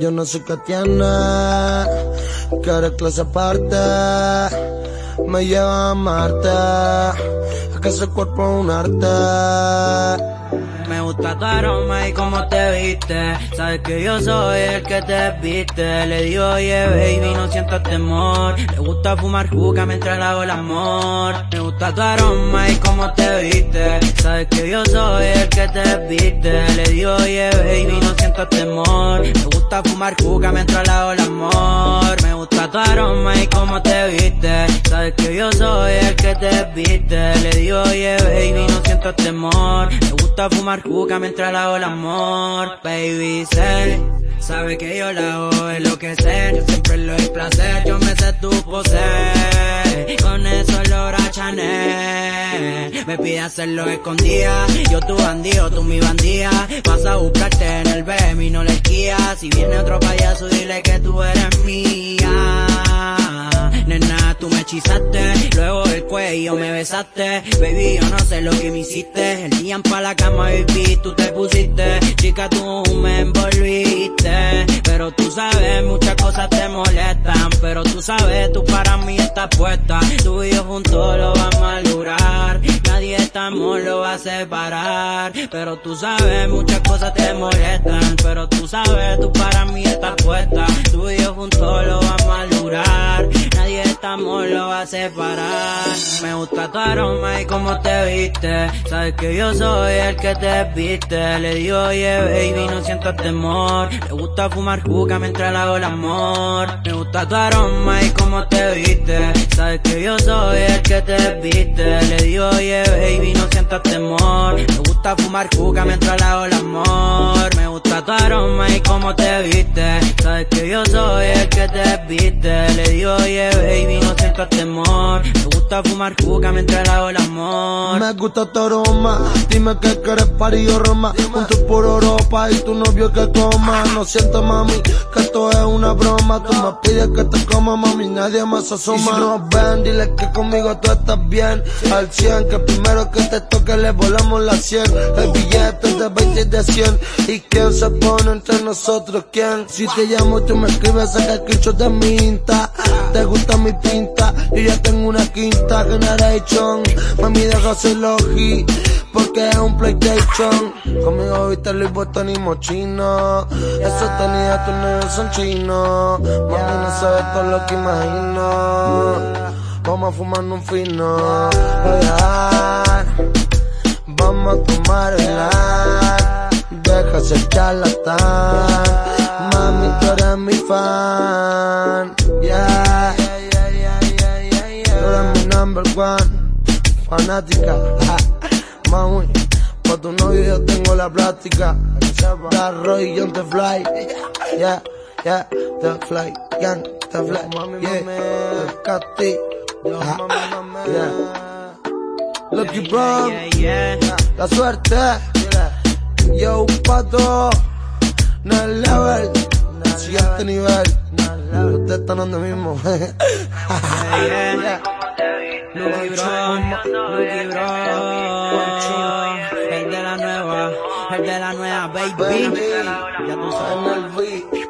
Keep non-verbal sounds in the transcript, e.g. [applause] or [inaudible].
yo no qué tiene, que eres clase aparte, me lleva a Marte, es que ese cuerpo es un arte. Me gusta tu aroma y cómo te viste. Sabes que yo soy el que te viste. Le digo, oye, baby, no sientas temor. Le gusta fumar juca mientras le hago el amor. Me gusta tu aroma y cómo te viste. Sabes que yo soy el que te viste. Le digo, oye, baby, no sientas temor. Me gusta fumar juca mientras le hago el amor. Me gusta tu aroma y cómo te viste. Sabes que yo soy el que te viste. Le digo, sientas temor. Me gusta fumar juca mientras la hago el amor, baby, sé. Sabe que yo la hago, es lo que sé. Yo siempre lo doy placer, yo me sé tu pose. Con eso logra Chanel. Me pide hacerlo escondida. Yo tu bandido, tú mi bandida. Vas a buscarte en el BM y no le esquías. Si viene otro payaso, dile que tú eres mía. Nena, tú me hechizaste, luego besaste. Baby, yo no sé lo que me hiciste. El día pa' la cama, baby, tú te pusiste. Chica, tú me envolviste. Pero tú sabes, muchas cosas te molestan. Pero tú sabes, tú para mí estás puesta. Tú y yo juntos lo vamos a lograr. Nadie estamos lo va a separar. Pero tú sabes, muchas cosas te molestan. Pero tú sabes, Me gusta tu aroma y cómo te viste. Sabes que yo soy el que te viste. Le digo, oye, baby, no sientas temor. Le gusta fumar juca mientras le hago el amor. Me gusta tu aroma y cómo te viste. Sabes que yo soy el que te viste. Le digo, oye, baby, no sientas temor. Fumar juca mientras le hago el amor. Me gusta tu aroma y cómo te viste. Sabes que yo soy el que te viste. Le digo, oye, baby, no sientas temor. Me gusta fumar juca mientras hago el amor. Me gusta tu aroma, dime que quieres party o Roma. Juntos por Europa y tu novio que coma. No siento mami, que esto es una broma. Tú me pides que te coma, mami, nadie más asoma. Y si nos ven, dile que conmigo tú estás bien. Al 100, que primero que te toque le volamos la 100. El billete de 20 y de 100. ¿Y quién se pone entre nosotros? ¿Quién? Si te llamo, tú me escribes, saca el de minta. Te gusta mi pinta. Yo ya tengo una quinta generation. Mami, deja el oji, porque es un PlayStation. Conmigo viste Luis Vuitton y mochino. Esos tenis tus negros son chinos. Mami, no sabes todo lo que imagino. Vamos a fumar un fino. Eres mi fan. Yeah number one, fanática. Mami, pa' tu novio yo tengo la práctica. Da Roy, Young the Fly. Yeah, yeah, the Fly, Young the Fly. Yeah, Cati. Yeah. Lucky Bro, la suerte. Yo, pato, no el level, siguiente nivel. Ustedes están donde mismo. [laughs] Lucky Bro, Lucky Bro, el de la nueva, el de la nueva, baby. Ya tú sabes.